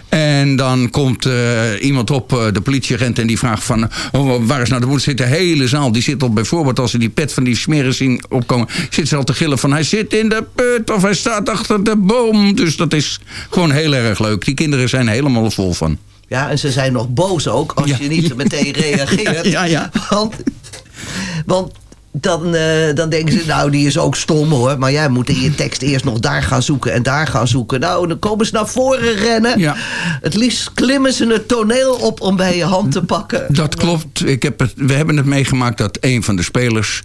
En dan komt eh, iemand op, de politieagent, en die vraagt van... oh, waar is nou de boef? Zit de hele zaal, die zit al bijvoorbeeld... als ze die pet van die smeren zien opkomen... zit ze al te gillen van hij zit in de put of hij staat achter de boom. Dus dat is gewoon heel erg leuk. Die kinderen zijn helemaal vol van. Ja, en ze zijn nog boos ook als je niet meteen reageert. Ja, ja. Want, want dan, eh, dan denken ze, nou, die is ook stom hoor. Maar jij moet in je tekst eerst nog daar gaan zoeken en daar gaan zoeken. Nou, dan komen ze naar voren rennen. Ja. Het liefst klimmen ze het toneel op om bij je hand te pakken. Dat klopt. Ik heb het, we hebben het meegemaakt dat een van de spelers...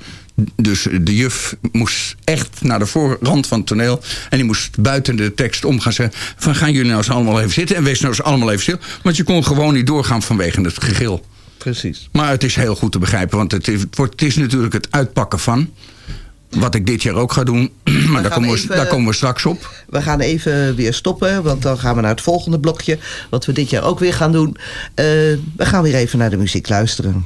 Dus de juf moest echt naar de voorrand van het toneel. En die moest buiten de tekst om gaan zeggen... van gaan jullie nou eens allemaal even zitten... en wees nou eens allemaal even stil. Want je kon gewoon niet doorgaan vanwege het gegil. Precies. Maar het is heel goed te begrijpen. Want het is, het wordt, het is natuurlijk het uitpakken van... wat ik dit jaar ook ga doen. maar daar komen, we, even- daar komen we straks op. We gaan even weer stoppen, want dan gaan we naar het volgende blokje. Wat we dit jaar ook weer gaan doen. Eh, we gaan weer even naar de muziek luisteren.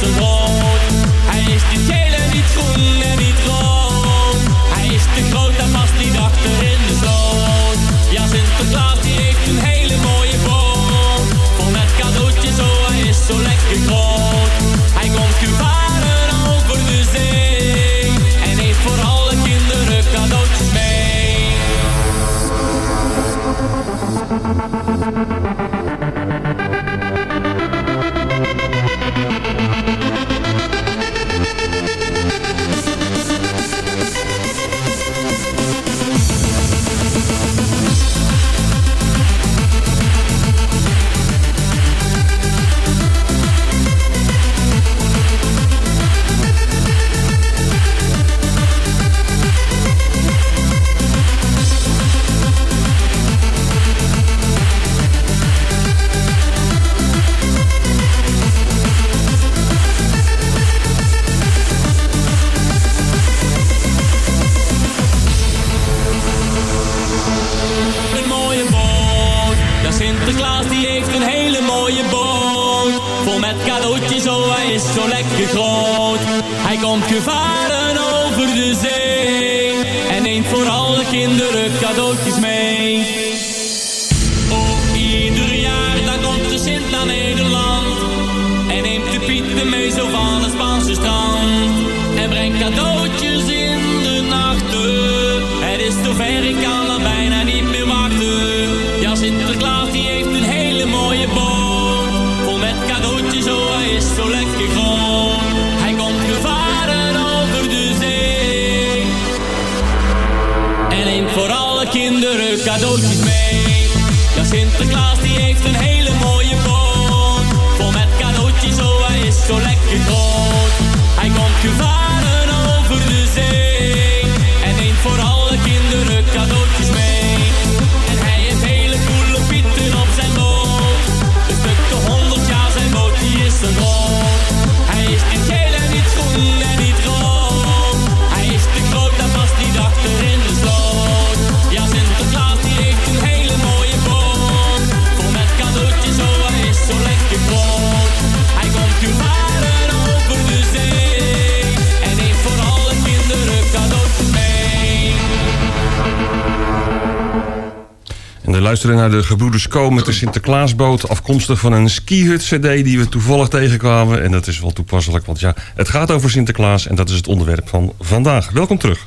boot, Vol met cadeautjes, oh hij is zo lekker groot. Hij komt gevaren over de zee. En neemt voor alle kinderen cadeautjes mee. Luisteren naar de Gebroeders Co met de Sinterklaasboot... afkomstig van een skihut-cd die we toevallig tegenkwamen. En dat is wel toepasselijk, want ja, het gaat over Sinterklaas... en dat is het onderwerp van vandaag. Welkom terug.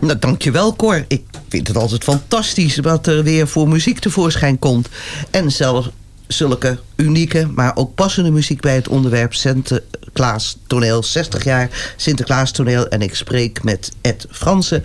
Nou, dankjewel Cor. Ik vind het altijd fantastisch wat er weer voor muziek tevoorschijn komt. En zelfs zulke unieke, maar ook passende muziek bij het onderwerp Sinterklaas toneel. 60 jaar Sinterklaas toneel. En ik spreek met Ed Fransen.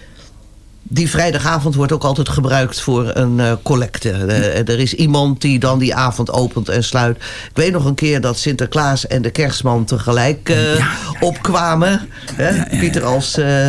die vrijdagavond wordt ook altijd gebruikt voor een eh, collecte. Eh, er is iemand die dan die avond opent en sluit. Ik weet nog een keer dat Sinterklaas en de kerstman tegelijk eh, opkwamen. Hè? Pieter als... eh,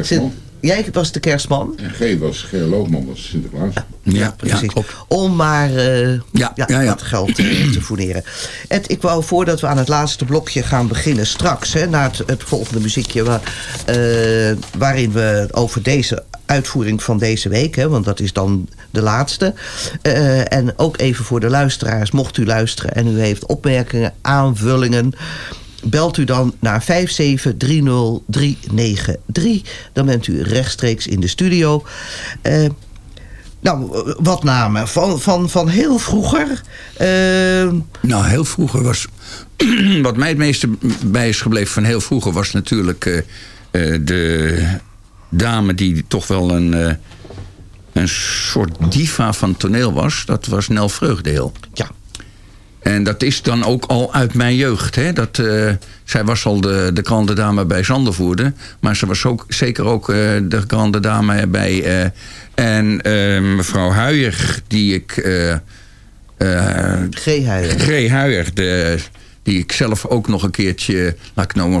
Sint- Jij was de kerstman? En G was, G. Loogman was Sinterklaas. Ja, precies. Om maar eh, ja, wat geld eh, te fourneren. Ed, ik wou voordat we aan het laatste blokje gaan beginnen straks... Hè, naar het, het volgende muziekje... Waar, eh, waarin we over deze uitvoering van deze week... Hè, want dat is dan de laatste... eh, en ook even voor de luisteraars, mocht u luisteren... en u heeft opmerkingen, aanvullingen belt u dan naar 5730393. Dan bent u rechtstreeks in de studio. Eh, nou, wat namen? Van, van, van heel vroeger? Eh, Nou, heel vroeger was... wat mij het meeste bij is gebleven van heel vroeger... was natuurlijk eh, de dame die toch wel een, een soort diva van toneel was. Dat was Nel Vreugdeel. Ja. En dat is dan ook al uit mijn jeugd. Hè? Dat, eh, zij was al de, de grande dame bij Zandervoerde. Maar ze was ook, zeker ook eh, de grande dame bij... eh, en mevrouw Huijer, die ik... G. Huijer. G. Huijer, de, die ik zelf ook nog een keertje... Laat ik nou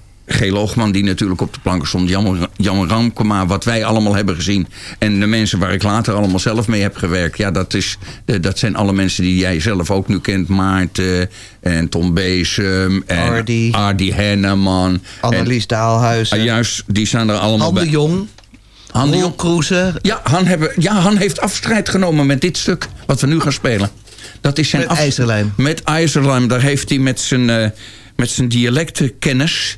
G. Loogman, die natuurlijk op de planken stond. Jammer, jammer Ramkema, wat wij allemaal hebben gezien. En de mensen waar ik later allemaal zelf mee heb gewerkt. Ja, dat, is, eh, dat zijn alle mensen die jij zelf ook nu kent. Maarten en Tom Beesum. En Ardy. Ardy Henneman. Annelies Daalhuizen. Ah, juist, die staan er allemaal Han de bij. Jong. Han de Jong. Kroeze. Ja han, hebben, ja, Han heeft afstrijd genomen met dit stuk wat we nu gaan spelen. Dat is zijn Met IJzerlijm. Met IJzerlijm. Daar heeft hij met zijn, eh, met zijn dialectenkennis...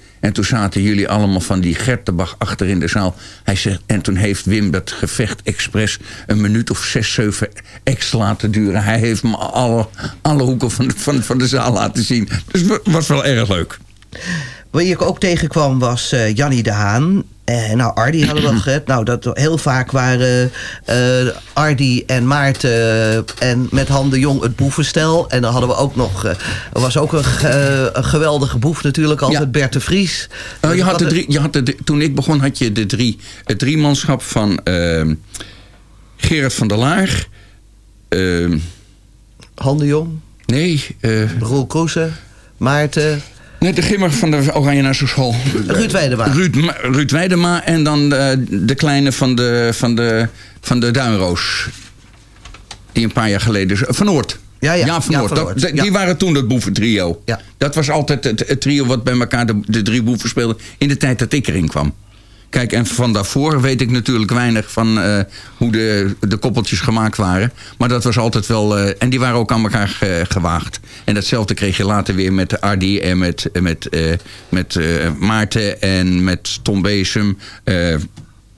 En toen zaten jullie allemaal van die Gertenbach achter in de zaal. Hij zegt, en toen heeft Wim dat gevecht expres een minuut of zes, zeven extra laten duren. Hij heeft me alle, alle hoeken van, van, van de zaal laten zien. Dus het was wel erg leuk. Wie ik ook tegenkwam was eh Jannie de Haan. Eh, nou, Ardi hadden we al gehad. Nou, dat heel vaak waren eh Ardi en Maarten en met Han de Jong het boevenstel. En dan hadden we ook nog... er was ook een, een geweldige boef natuurlijk, altijd Bert de Vries. Dus je had de drie, je had de, toen ik begon had je de drie, het driemanschap van ehm, Gerard van der Laar. ehm, Han de Jong. Nee. Uh, Roel Kroese. Maarten. Nee, de gimmer van de Oranje Nassau School. Ruud Weidema. Ruud, Ruud Weidema en dan eh, de kleine van de, van de, van de Duinroos. Die een paar jaar geleden... is- Van Oort. Ja, ja. Jaap van Jaap Noord. van Dat- Noord, dat- ja. Die waren toen het boeventrio. Ja. Dat was altijd het, het trio wat bij elkaar de, de drie boeven speelde... in de tijd dat ik erin kwam. Kijk, en van daarvoor weet ik natuurlijk weinig van eh, hoe de, de koppeltjes gemaakt waren. Maar dat was altijd wel... eh, en die waren ook aan elkaar ge- gewaagd. En datzelfde kreeg je later weer met Ardi en met, met, eh, met eh, Maarten en met Tom Beesem... eh,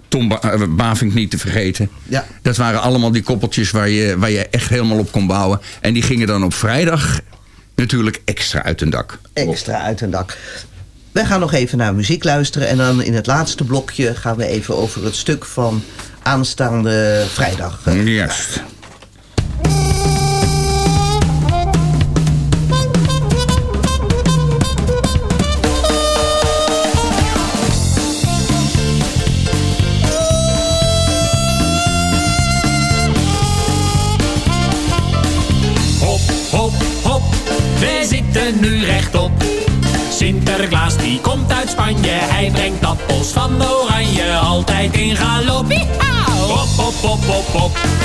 Tom ba Bavink niet te vergeten. Ja. Dat waren allemaal die koppeltjes waar je, waar je echt helemaal op kon bouwen. En die gingen dan op vrijdag natuurlijk extra uit een dak. Extra uit een dak. Wij gaan nog even naar muziek luisteren. En dan in het laatste blokje gaan we even over het stuk van aanstaande vrijdag. eh, Juist. Hop, hop,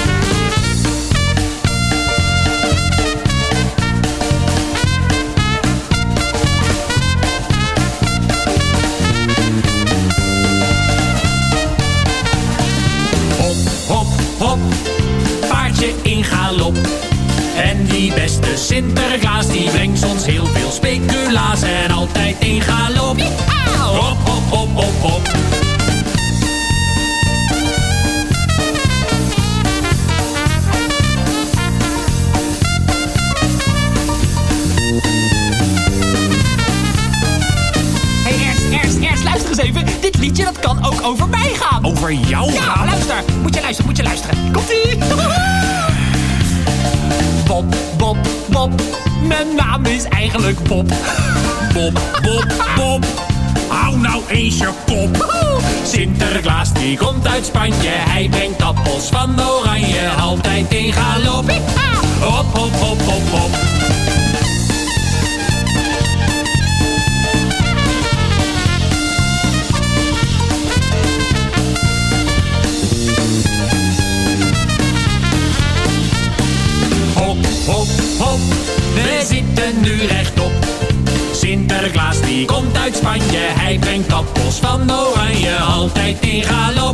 die komt uit Spanje, hij brengt appels van oranje,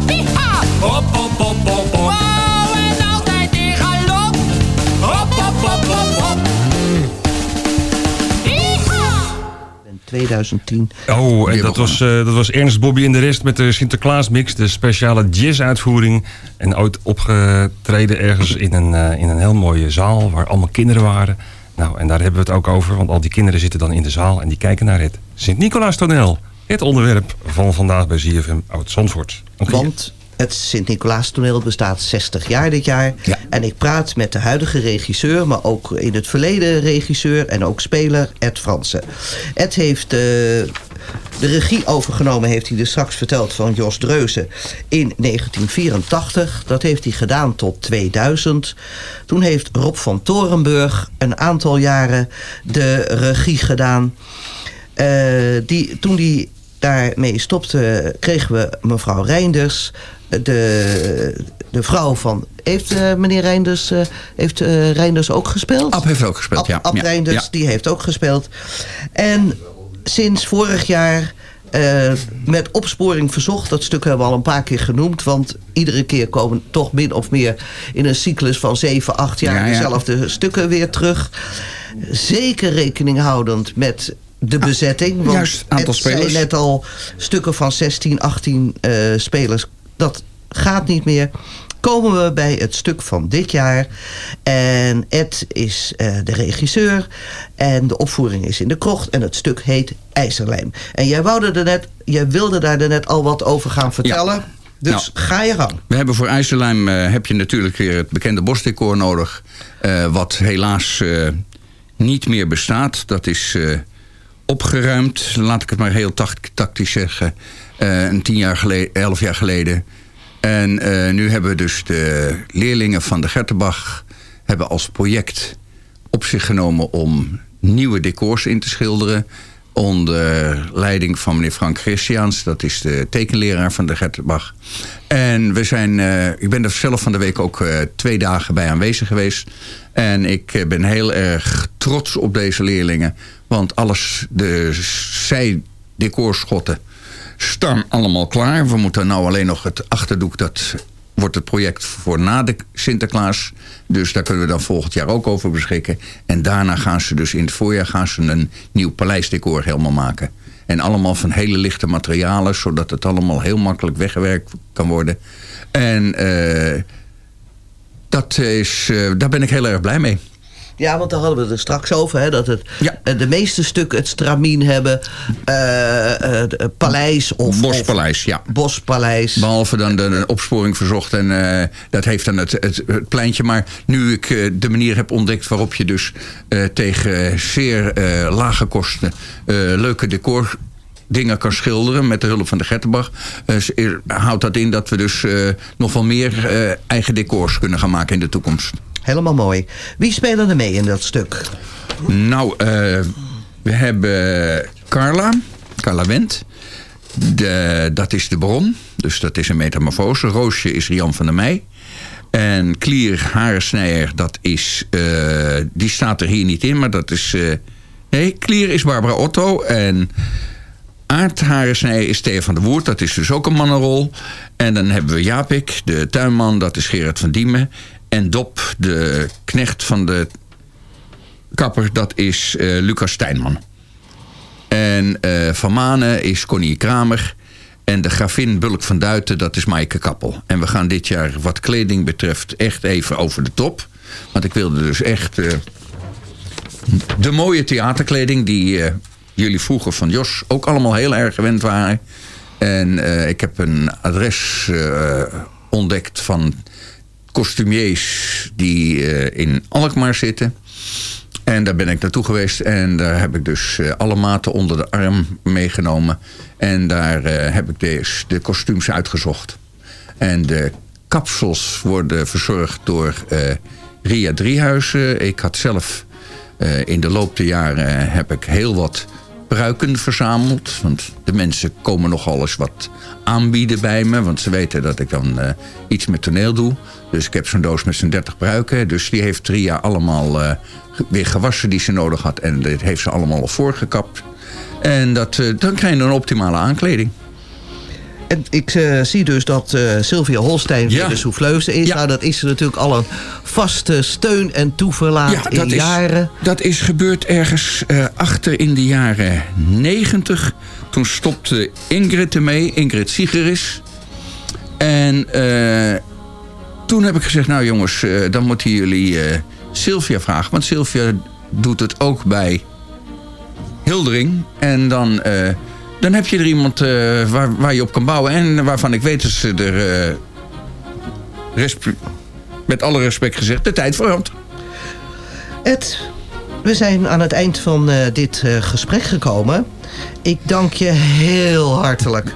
in galop. Hop, hop, hop, hop, hop. Wow, en altijd in galop. Hop, hop, hop, hop, hop. In 2010. Oh, en dat was, eh, dat was Ernst Bobby en de rest met de Sinterklaas mix, de speciale jazz-uitvoering. En ooit opgetreden ergens in een, eh, in een heel mooie zaal waar allemaal kinderen waren. Nou, en daar hebben we het ook over, want al die kinderen zitten dan in de zaal en die kijken naar het Sint-Nicolaas toneel. Het onderwerp van vandaag bij ZFM Oud-Zandvoort. Want het Sint-Nicolaas toneel bestaat 60 jaar dit jaar. En ik praat met de huidige regisseur, maar ook in het verleden regisseur en ook speler Ed Fransen. Ed heeft eh, de regie overgenomen, heeft hij dus straks verteld, van Jos Dreuzen in 1984. Dat heeft hij gedaan tot 2000. Toen heeft Rob van Torenburg een aantal jaren de regie gedaan. Eh, die, toen die daarmee stopte, kregen we mevrouw Reinders, de, de vrouw van... Heeft eh, meneer Reinders, eh, heeft, eh, Reinders ook gespeeld? Ab heeft ook gespeeld, ja. Ab Reinders, ja. die heeft ook gespeeld. En sinds vorig jaar... eh, met opsporing verzocht, dat stuk hebben we al een paar keer genoemd. Want iedere keer komen toch min of meer in een cyclus van 7, 8 jaar Ja, ja. dezelfde stukken weer terug. Zeker rekening houdend met de bezetting. Want Ah, juist, aantal het zijn spelers. net al stukken van 16, 18 eh, spelers. Dat gaat niet meer. Komen we bij het stuk van dit jaar. En Ed is eh, de regisseur. En de opvoering is in de krocht. En het stuk heet IJzerlijm. En jij, woude er net, jij wilde daar net al wat over gaan vertellen. Dus Nou, ga je gang. We hebben voor IJssellijm eh, heb je natuurlijk weer het bekende bosdecor nodig. wat helaas niet meer bestaat. Dat is opgeruimd, laat ik het maar heel tact- tactisch zeggen. eh, een tien jaar geleden, elf jaar geleden. En eh, nu hebben we dus de leerlingen van de Gertenbach... hebben als project op zich genomen om nieuwe decors in te schilderen. Onder leiding van meneer Frank Christiaans. Dat is de tekenleraar van de Gertenbach. En we zijn, eh, ik ben er zelf van de week ook twee dagen bij aanwezig geweest. En ik ben heel erg trots op deze leerlingen. Want alles, de zijdecorschotten staan allemaal klaar. We moeten nou alleen nog het achterdoek, dat wordt het project voor na de Sinterklaas. Dus daar kunnen we dan volgend jaar ook over beschikken. En daarna gaan ze dus in het voorjaar gaan ze een nieuw paleisdecor helemaal maken. En allemaal van hele lichte materialen, zodat het allemaal heel makkelijk weggewerkt kan worden. En eh, dat is, eh, daar ben ik heel erg blij mee. Ja, want daar hadden we het er straks over. Hè, dat het, eh, de meeste stukken het stramien hebben. de paleis of... Bospaleis, ja. Bospaleis. Behalve dan de, de opsporing verzocht. En dat heeft dan het, het, het pleintje. Maar nu ik de manier heb ontdekt waarop je dus tegen zeer lage kosten leuke decor dingen kan schilderen met de hulp van de Gettenbach. houdt dat in dat we dus nog wel meer eigen decors kunnen gaan maken in de toekomst. Helemaal mooi. Wie spelen er mee in dat stuk? Nou, eh, we hebben Carla, Carla Wendt. De, dat is de bron, dus dat is een metamorfose. Roosje is Jan van der Meij. En Klier Harensnijer, dat is, eh, die staat er hier niet in, maar dat is... eh, nee, Klier is Barbara Otto en Aard Harensnijer is Theo van der Woert. Dat is dus ook een mannenrol. En dan hebben we Japik, de tuinman, dat is Gerard van Diemen. En Dop, de knecht van de kapper, dat is eh, Lucas Stijnman. En eh, Van Manen is Connie Kramer. En de gravin Bulk van Duiten, dat is Maaike Kappel. En we gaan dit jaar wat kleding betreft echt even over de top. Want ik wilde dus echt eh, de mooie theaterkleding... die jullie vroeger van Jos ook allemaal heel erg gewend waren. En ik heb een adres ontdekt van costumiers die eh, in Alkmaar zitten... En daar ben ik naartoe geweest en daar heb ik dus eh, alle maten onder de arm meegenomen. En daar eh, heb ik dus de kostuums uitgezocht. En de kapsels worden verzorgd door Ria Driehuizen. Ik had zelf in de loop der jaren heb ik heel wat pruiken verzameld. Want de mensen komen nogal eens wat aanbieden bij me. Want ze weten dat ik dan iets met toneel doe. Dus ik heb zo'n doos met z'n 30 pruiken. Dus die heeft Ria allemaal eh, weer gewassen die ze nodig had. En dit heeft ze allemaal al voorgekapt. En dat, eh, dan krijg je een optimale aankleding. En ik eh, zie dus dat Sylvia Holstein weer de souffleuse is. Nou, dat is natuurlijk al een vaste steun en toeverlaat in dat is, jaren. Dat is gebeurd ergens achter in de jaren 90. Toen stopte Ingrid ermee, Ingrid Siegeris. En toen heb ik gezegd, nou jongens, eh, dan moeten jullie eh, Sylvia vragen. Want Sylvia doet het ook bij Hildering. En dan, eh, dan heb je er iemand waar, waar je op kan bouwen. En waarvan ik weet dat ze er, met alle respect gezegd, de tijd voor had. Ed, we zijn aan het eind van dit gesprek gekomen. Ik dank je heel hartelijk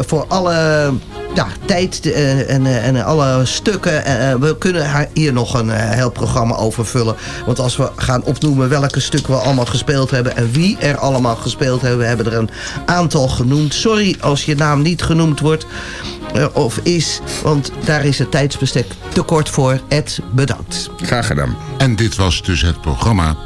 voor alle ja, tijd eh, en, eh, en alle stukken. Eh, we kunnen hier nog een heel programma over vullen. Want als we gaan opnoemen welke stukken we allemaal gespeeld hebben... en wie er allemaal gespeeld hebben, we hebben er een aantal genoemd. Sorry als je naam niet genoemd wordt of is, want daar is het tijdsbestek te kort voor. Ed, bedankt. Graag gedaan. En dit was dus het programma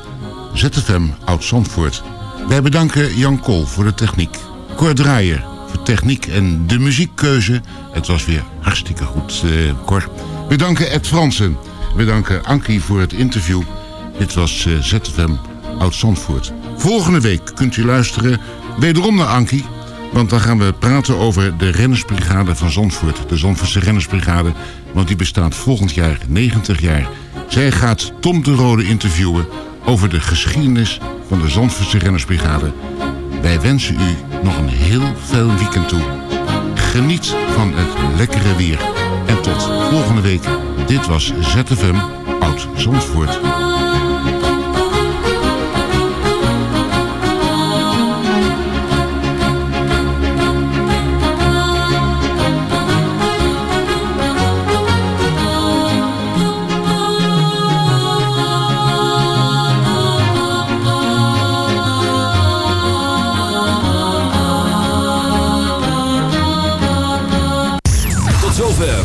ZFM Oud-Zandvoort. Wij bedanken Jan Kool voor de techniek. Cor Draaier voor techniek en de muziekkeuze. Het was weer hartstikke goed, eh, Cor. We danken Ed Fransen. We danken Ankie voor het interview. Dit was eh, ZFM Oud-Zandvoort. Volgende week kunt u luisteren wederom naar Ankie. Want dan gaan we praten over de rennersbrigade van Zandvoort. De Zandvoortse rennersbrigade. Want die bestaat volgend jaar 90 jaar. Zij gaat Tom de Rode interviewen over de geschiedenis van de Zandvoortse rennersbrigade. Wij wensen u nog een heel fijn weekend toe. Geniet van het lekkere weer. En tot volgende week. Dit was ZFM Oud Zandvoort.